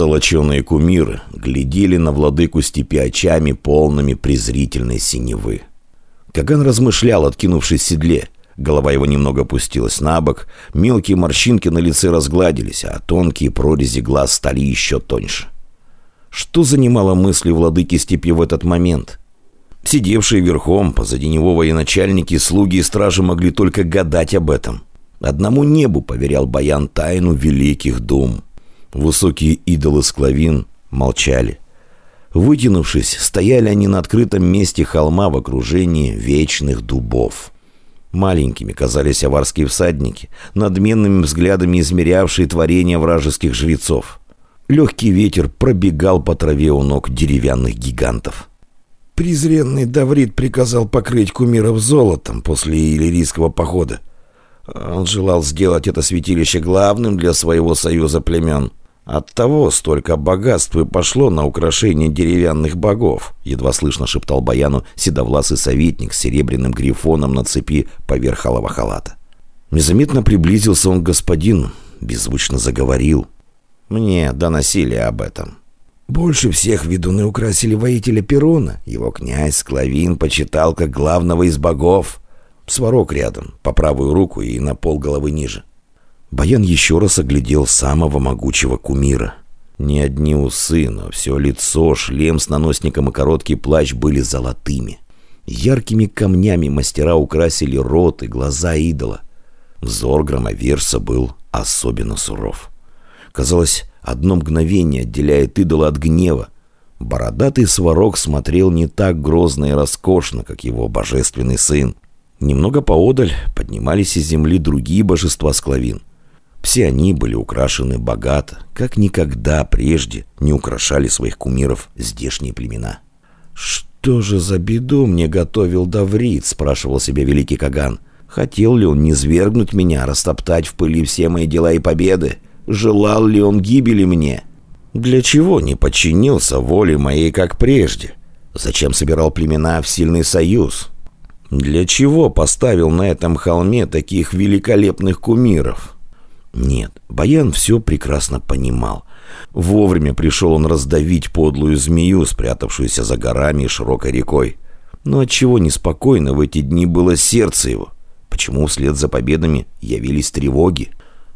Золоченые кумиры глядели на владыку степи очами, полными презрительной синевы. Каган размышлял, откинувшись в седле. Голова его немного опустилась на бок, мелкие морщинки на лице разгладились, а тонкие прорези глаз стали еще тоньше. Что занимало мысли владыки степи в этот момент? Сидевшие верхом, позади него военачальники, слуги и стражи могли только гадать об этом. Одному небу поверял Баян тайну великих дум. Высокие идолы склавин молчали. Вытянувшись, стояли они на открытом месте холма в окружении вечных дубов. Маленькими казались аварские всадники, надменными взглядами измерявшие творения вражеских жрецов. Легкий ветер пробегал по траве у ног деревянных гигантов. Презренный Даврит приказал покрыть кумиров золотом после иллирийского похода. Он желал сделать это святилище главным для своего союза племен. Оттого столько богатств и пошло на украшение деревянных богов, едва слышно шептал Баяну седовласый советник с серебряным грифоном на цепи поверх алого халата. Незаметно приблизился он к господину, беззвучно заговорил. «Мне доносили об этом. Больше всех ведуны украсили воителя Перуна. Его князь Клавин почитал как главного из богов. Сварог рядом, по правую руку и на пол головы ниже. Баян еще раз оглядел самого могучего кумира. Не одни усы, но все лицо, шлем с наносником и короткий плащ были золотыми. Яркими камнями мастера украсили рот и глаза идола. Взор громоверса был особенно суров. Казалось, Одно мгновение отделяет идола от гнева. Бородатый сварог смотрел не так грозно и роскошно, как его божественный сын. Немного поодаль поднимались из земли другие божества склавин. Все они были украшены богато, как никогда прежде не украшали своих кумиров здешние племена. «Что же за беду мне готовил Даврит?» – спрашивал себя великий Каган. «Хотел ли он низвергнуть меня, растоптать в пыли все мои дела и победы?» желал ли он гибели мне. Для чего не подчинился воле моей, как прежде? Зачем собирал племена в сильный союз? Для чего поставил на этом холме таких великолепных кумиров? Нет, Баян все прекрасно понимал. Вовремя пришел он раздавить подлую змею, спрятавшуюся за горами и широкой рекой. Но отчего неспокойно в эти дни было сердце его? Почему вслед за победами явились тревоги?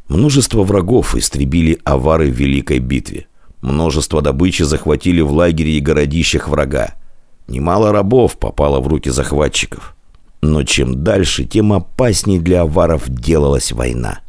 Множество врагов истребили авары в Великой битве. Множество добычи захватили в лагере и городищах врага. Немало рабов попало в руки захватчиков. Но чем дальше, тем опаснее для аваров делалась война.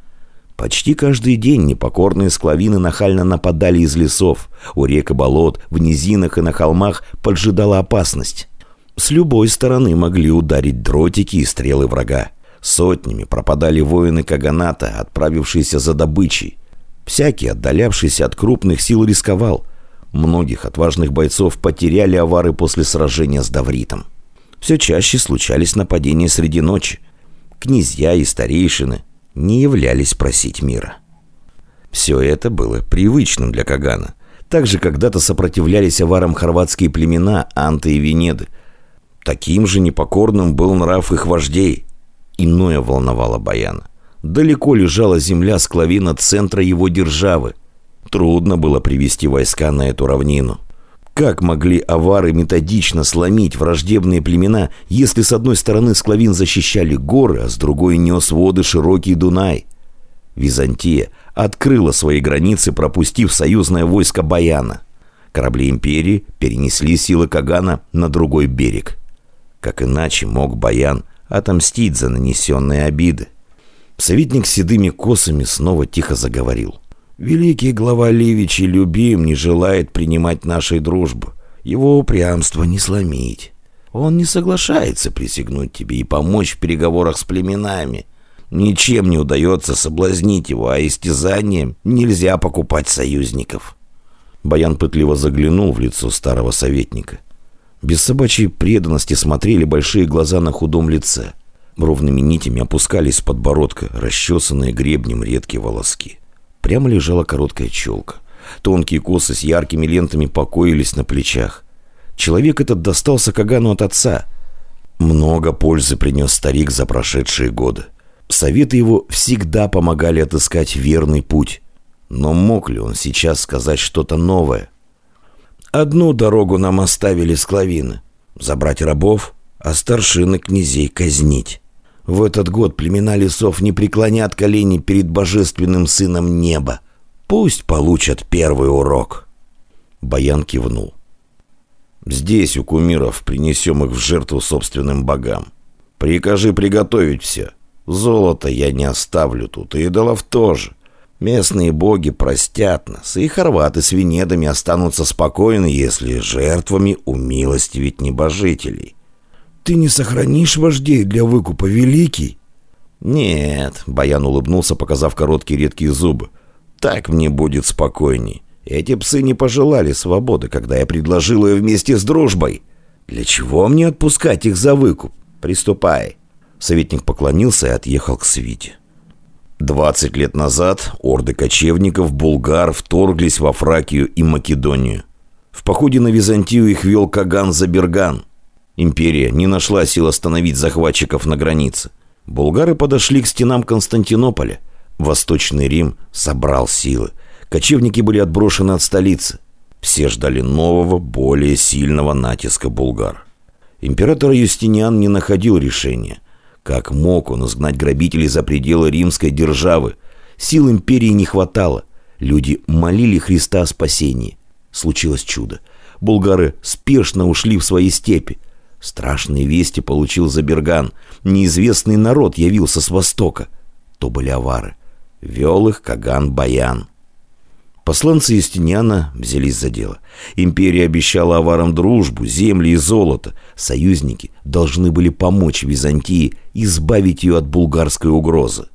Почти каждый день непокорные склавины нахально нападали из лесов. У рек и болот, в низинах и на холмах поджидала опасность. С любой стороны могли ударить дротики и стрелы врага. Сотнями пропадали воины Каганата, отправившиеся за добычей. Всякий, отдалявшийся от крупных сил, рисковал. Многих отважных бойцов потеряли авары после сражения с Давритом. Все чаще случались нападения среди ночи. Князья и старейшины не являлись просить мира. Все это было привычным для Кагана. Также когда-то сопротивлялись аварам хорватские племена Анты и Венеды. Таким же непокорным был нрав их вождей. Иное волновало Баяна. Далеко лежала земля склавина центра его державы. Трудно было привести войска на эту равнину. Как могли авары методично сломить враждебные племена, если с одной стороны склавин защищали горы, а с другой нес воды широкий Дунай? Византия открыла свои границы, пропустив союзное войско Баяна. Корабли империи перенесли силы Кагана на другой берег. Как иначе мог Баян отомстить за нанесенные обиды. Советник с седыми косами снова тихо заговорил. «Великий глава Ливичи любим не желает принимать нашей дружбы. Его упрямство не сломить. Он не соглашается присягнуть тебе и помочь в переговорах с племенами. Ничем не удается соблазнить его, а истязанием нельзя покупать союзников». Баян пытливо заглянул в лицо старого советника. Без собачьей преданности смотрели большие глаза на худом лице. Ровными нитями опускались с подбородка, расчесанные гребнем редкие волоски. Прямо лежала короткая челка. Тонкие косы с яркими лентами покоились на плечах. Человек этот достался Кагану от отца. Много пользы принес старик за прошедшие годы. Советы его всегда помогали отыскать верный путь. Но мог ли он сейчас сказать что-то новое? Одну дорогу нам оставили склавины — забрать рабов, а старшины князей казнить. В этот год племена лесов не преклонят колени перед божественным сыном неба. Пусть получат первый урок. Баян кивнул. Здесь, у кумиров, принесем их в жертву собственным богам. Прикажи приготовить все. Золото я не оставлю тут, и идолов тоже. Местные боги простят нас, и хорваты с венедами останутся спокойны, если жертвами умилостивить небожителей. Ты не сохранишь вождей для выкупа, великий? Нет, Баян улыбнулся, показав короткие редкие зубы. Так мне будет спокойней. Эти псы не пожелали свободы, когда я предложил ее вместе с дружбой. Для чего мне отпускать их за выкуп? Приступай. Советник поклонился и отъехал к свите. Двадцать лет назад орды кочевников, булгар, вторглись во Фракию и Македонию. В походе на Византию их вел Каган Заберган. Империя не нашла сил остановить захватчиков на границе. Булгары подошли к стенам Константинополя. Восточный Рим собрал силы. Кочевники были отброшены от столицы. Все ждали нового, более сильного натиска булгар. Император Юстиниан не находил решения. Как мог он изгнать грабителей за пределы римской державы? Сил империи не хватало. Люди молили Христа о спасении. Случилось чудо. Булгары спешно ушли в свои степи. Страшные вести получил Заберган. Неизвестный народ явился с востока. То были авары. Вел их Каган-Баян. Посланцы Юстиниана взялись за дело. Империя обещала аварам дружбу, земли и золото. Союзники должны были помочь Византии избавить ее от булгарской угрозы.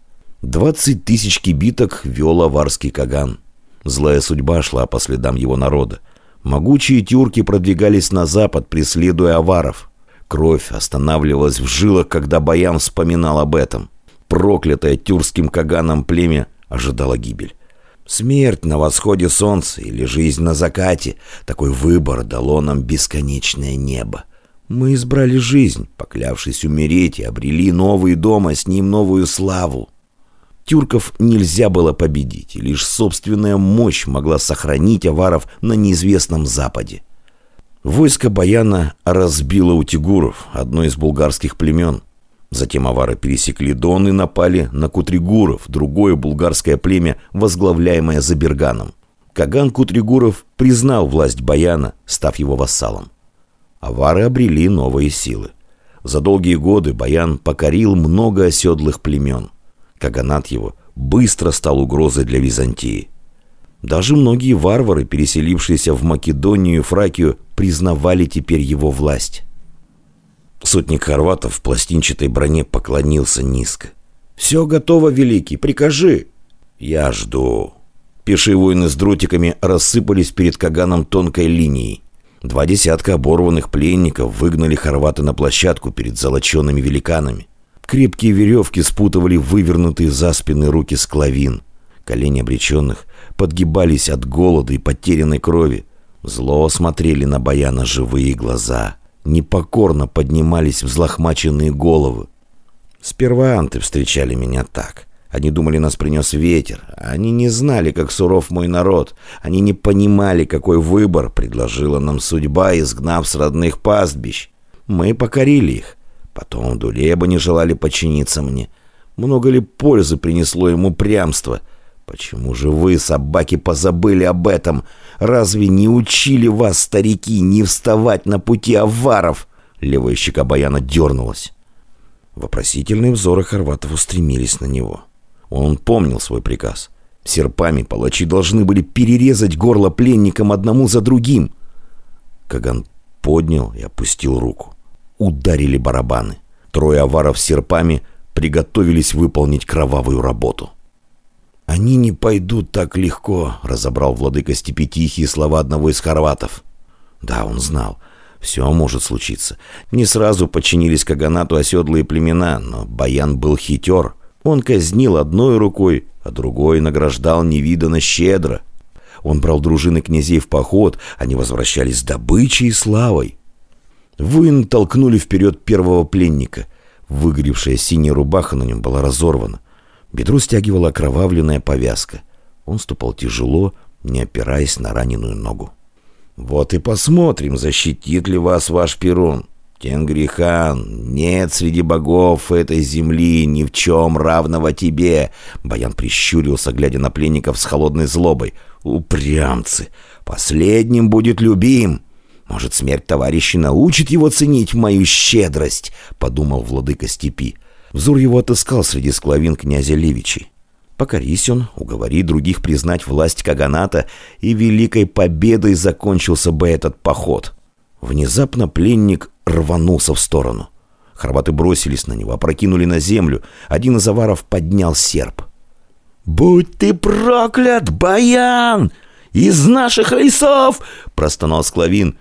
20 тысяч кибиток вел аварский Каган. Злая судьба шла по следам его народа. Могучие тюрки продвигались на запад, преследуя аваров. Кровь останавливалась в жилах, когда Баян вспоминал об этом. Проклятое тюркским Каганом племя ожидало гибель. Смерть на восходе солнца или жизнь на закате. Такой выбор дало нам бесконечное небо. Мы избрали жизнь, поклявшись умереть, и обрели новый дом, а с ним новую славу. Тюрков нельзя было победить, лишь собственная мощь могла сохранить аваров на неизвестном западе. Войско Баяна разбило утигуров, одно из булгарских племен. Затем авары пересекли Дон и напали на Кутригуров, другое булгарское племя, возглавляемое Заберганом. Каган Кутригуров признал власть Баяна, став его вассалом. Авары обрели новые силы. За долгие годы Баян покорил много оседлых племен. Каганат его быстро стал угрозой для Византии. Даже многие варвары, переселившиеся в Македонию и Фракию, признавали теперь его власть. Сотник хорватов в пластинчатой броне поклонился низко. «Все готово, Великий, прикажи!» «Я жду». Пешие воины с дротиками рассыпались перед Каганом тонкой линией. Два десятка оборванных пленников выгнали хорваты на площадку перед золоченными великанами. Крепкие веревки спутывали вывернутые за спины руки склавин. Колени обреченных подгибались от голода и потерянной крови. Зло смотрели на Баяна живые глаза непокорно поднимались взлохмаченные головы. Сперва анты встречали меня так. Они думали, нас принес ветер. Они не знали, как суров мой народ. Они не понимали, какой выбор предложила нам судьба, изгнав с родных пастбищ. Мы покорили их. Потом Дулеба не желали подчиниться мне. Много ли пользы принесло ему прямство? Почему же вы, собаки, позабыли об этом? Разве не учили вас, старики, не вставать на пути аваров?» Левая щека Баяна дернулась. Вопросительные взоры Хорватов устремились на него. Он помнил свой приказ. Серпами палачи должны были перерезать горло пленникам одному за другим. Каган поднял и опустил руку. Ударили барабаны. Трое аваров с серпами приготовились выполнить кровавую работу. «Они не пойдут так легко», — разобрал владыка степи тихие слова одного из хорватов. Да, он знал. Все может случиться. Не сразу подчинились Каганату оседлые племена, но Баян был хитер. Он казнил одной рукой, а другой награждал невиданно щедро. Он брал дружины князей в поход, они возвращались с добычей и славой. Воин толкнули вперед первого пленника. Выгоревшая синяя рубаха на нем была разорвана. Бедро стягивала окровавленная повязка. Он ступал тяжело, не опираясь на раненую ногу. «Вот и посмотрим, защитит ли вас ваш Перун. Тенгрихан, нет среди богов этой земли ни в чем равного тебе!» Баян прищурился, глядя на пленников с холодной злобой. «Упрямцы! Последним будет любим!» «Может, смерть товарища научит его ценить мою щедрость?» — подумал владыка степи. Взор его отыскал среди склавин князя Левичи. Покорись он, уговори других признать власть Каганата, и великой победой закончился бы этот поход. Внезапно пленник рванулся в сторону. Хорваты бросились на него, опрокинули на землю. Один из аваров поднял серп. «Будь ты проклят, Баян! Из наших лесов!» – простонал Склавин.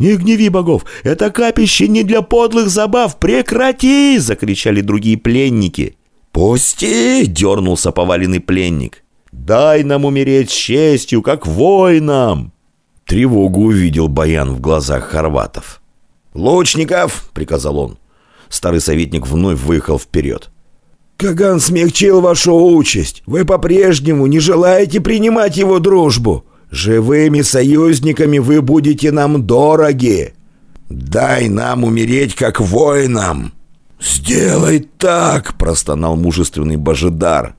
«Не гневи богов! Это капище не для подлых забав! Прекрати!» – закричали другие пленники. «Пусти!» — дернулся поваленный пленник. «Дай нам умереть с честью, как воинам!» Тревогу увидел Баян в глазах хорватов. «Лучников!» — приказал он. Старый советник вновь выехал вперед. «Каган смягчил вашу участь. Вы по-прежнему не желаете принимать его дружбу. Живыми союзниками вы будете нам дороги. Дай нам умереть, как воинам!» «Сделай так!» – простонал мужественный Божидар.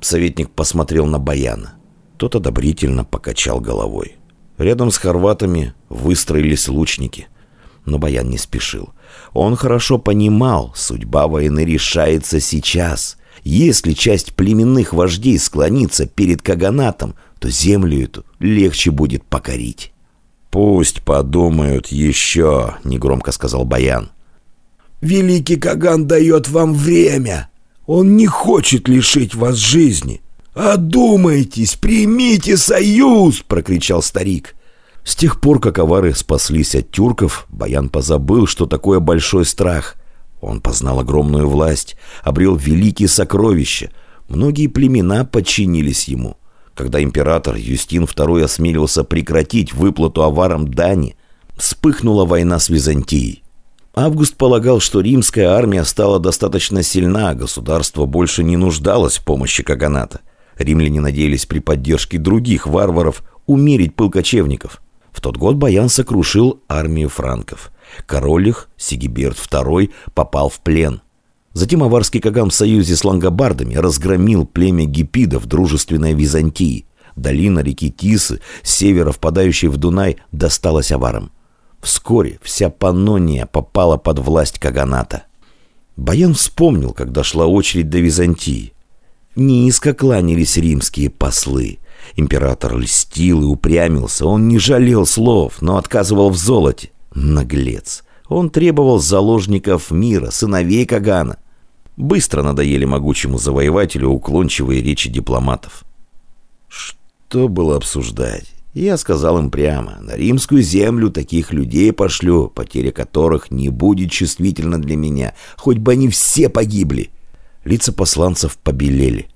Советник посмотрел на Баяна. Тот одобрительно покачал головой. Рядом с хорватами выстроились лучники. Но Баян не спешил. Он хорошо понимал, судьба войны решается сейчас. Если часть племенных вождей склонится перед Каганатом, то землю эту легче будет покорить. «Пусть подумают еще», — негромко сказал Баян. Великий Каган дает вам время. Он не хочет лишить вас жизни. «Одумайтесь, примите союз!» — прокричал старик. С тех пор, как авары спаслись от тюрков, Баян позабыл, что такое большой страх. Он познал огромную власть, обрел великие сокровища. Многие племена подчинились ему. Когда император Юстин II осмелился прекратить выплату аварам дани, вспыхнула война с Византией. Август полагал, что римская армия стала достаточно сильна, а государство больше не нуждалось в помощи Каганата. Римляне надеялись при поддержке других варваров умерить пыл кочевников. В тот год Баян сокрушил армию франков. Король их, Сигиберт II, попал в плен. Затем аварский Каган в союзе с лангобардами разгромил племя гипидов дружественной Византии. Долина реки Тисы, с севера впадающей в Дунай, досталась аварам. Вскоре вся Паннония попала под власть Каганата. Баян вспомнил, когда шла очередь до Византии. Низко кланялись римские послы. Император льстил и упрямился. Он не жалел слов, но отказывал в золоте. Наглец. Он требовал заложников мира, сыновей Кагана. Быстро надоели могучему завоевателю уклончивые речи дипломатов. Что было обсуждать? Я сказал им прямо, на римскую землю таких людей пошлю, потеря которых не будет чувствительна для меня, хоть бы они все погибли. Лица посланцев побелели.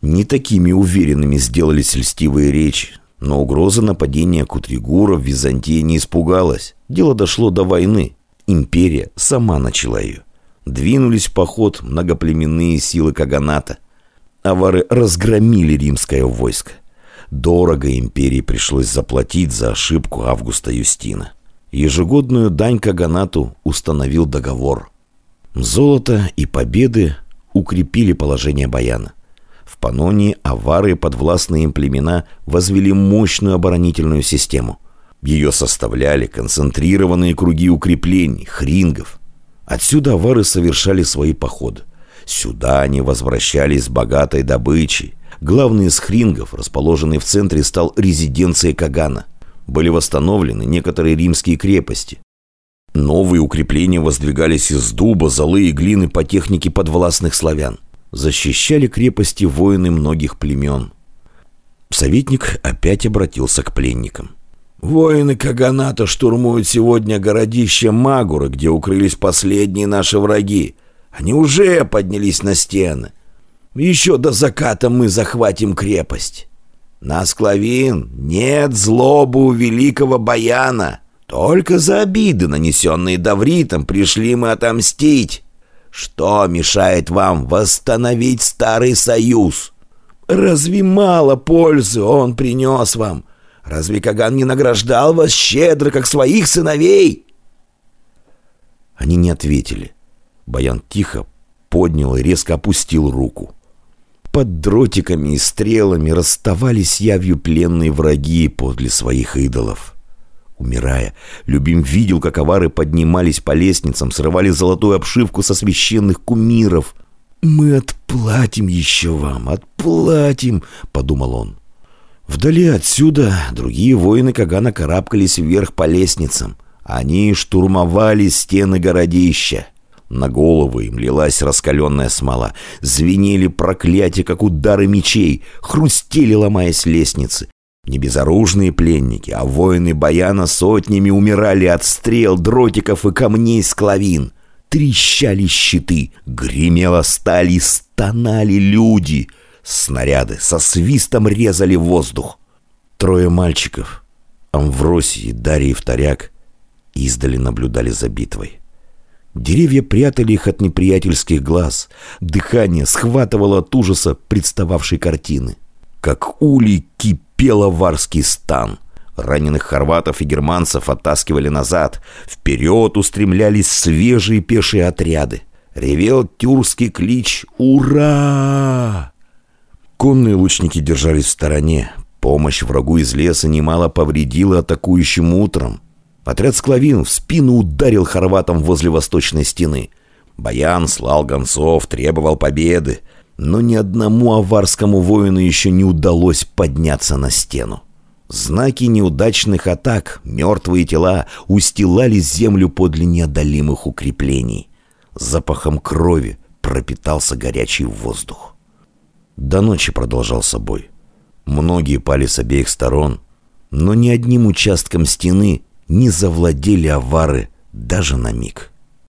Не такими уверенными сделались льстивые речи, но угроза нападения Кутригура в Византии не испугалась. Дело дошло до войны. Империя сама начала ее. Двинулись в поход многоплеменные силы Каганата. Авары разгромили римское войско. Дорого империи пришлось заплатить за ошибку Августа Юстина. Ежегодную дань Каганату установил договор. Золото и победы укрепили положение Баяна. В Панонии авары подвластные им племена возвели мощную оборонительную систему. Ее составляли концентрированные круги укреплений, хрингов. Отсюда авары совершали свои походы. Сюда они возвращались с богатой добычей, Главный из хрингов, расположенный в центре, стал резиденцией Кагана. Были восстановлены некоторые римские крепости. Новые укрепления воздвигались из дуба, золы и глины по технике подвластных славян. Защищали крепости воины многих племен. Советник опять обратился к пленникам. «Воины Каганата штурмуют сегодня городище Магура, где укрылись последние наши враги. Они уже поднялись на стены. Еще до заката мы захватим крепость. Нас, Клавин, нет злобы у великого Баяна. Только за обиды, нанесенные Давритом, пришли мы отомстить. Что мешает вам восстановить старый союз?» Разве мало пользы он принес вам? Разве Каган не награждал вас щедро, как своих сыновей?» Они не ответили. Баян тихо поднял и резко опустил руку. Под дротиками и стрелами расставались явью пленные враги подле своих идолов. Умирая, Любим видел, как авары поднимались по лестницам, срывали золотую обшивку со священных кумиров. «Мы отплатим еще вам, отплатим», — подумал он. Вдали отсюда другие воины Кагана карабкались вверх по лестницам. Они штурмовали стены городища. На головы им лилась раскаленная смола. Звенели проклятия, как удары мечей. Хрустели, ломаясь лестницы. Не безоружные пленники, а воины Баяна сотнями умирали от стрел, дротиков и камней с клавин. Трещали щиты, гремела сталь и стонали люди. Снаряды со свистом резали воздух. Трое мальчиков, Амвросий, Дарий и Вторяк, издали наблюдали за битвой. Деревья прятали их от неприятельских глаз. Дыхание схватывало от ужаса представавшей картины. Как улей кипел аварский стан. Раненых хорватов и германцев оттаскивали назад. Вперед устремлялись свежие пешие отряды. Ревел тюркский клич «Ура!». Конные лучники держались в стороне. Помощь врагу из леса немало повредила атакующим утром. Отряд склавин в спину ударил хорватам возле восточной стены. Баян слал гонцов, требовал победы но ни одному аварскому воину еще не удалось подняться на стену. Знаки неудачных атак, мертвые тела устилали землю подле неодолимых укреплений. Запахом крови пропитался горячий воздух. До ночи продолжался бой. Многие пали с обеих сторон, но ни одним участком стены не завладели авары даже на миг.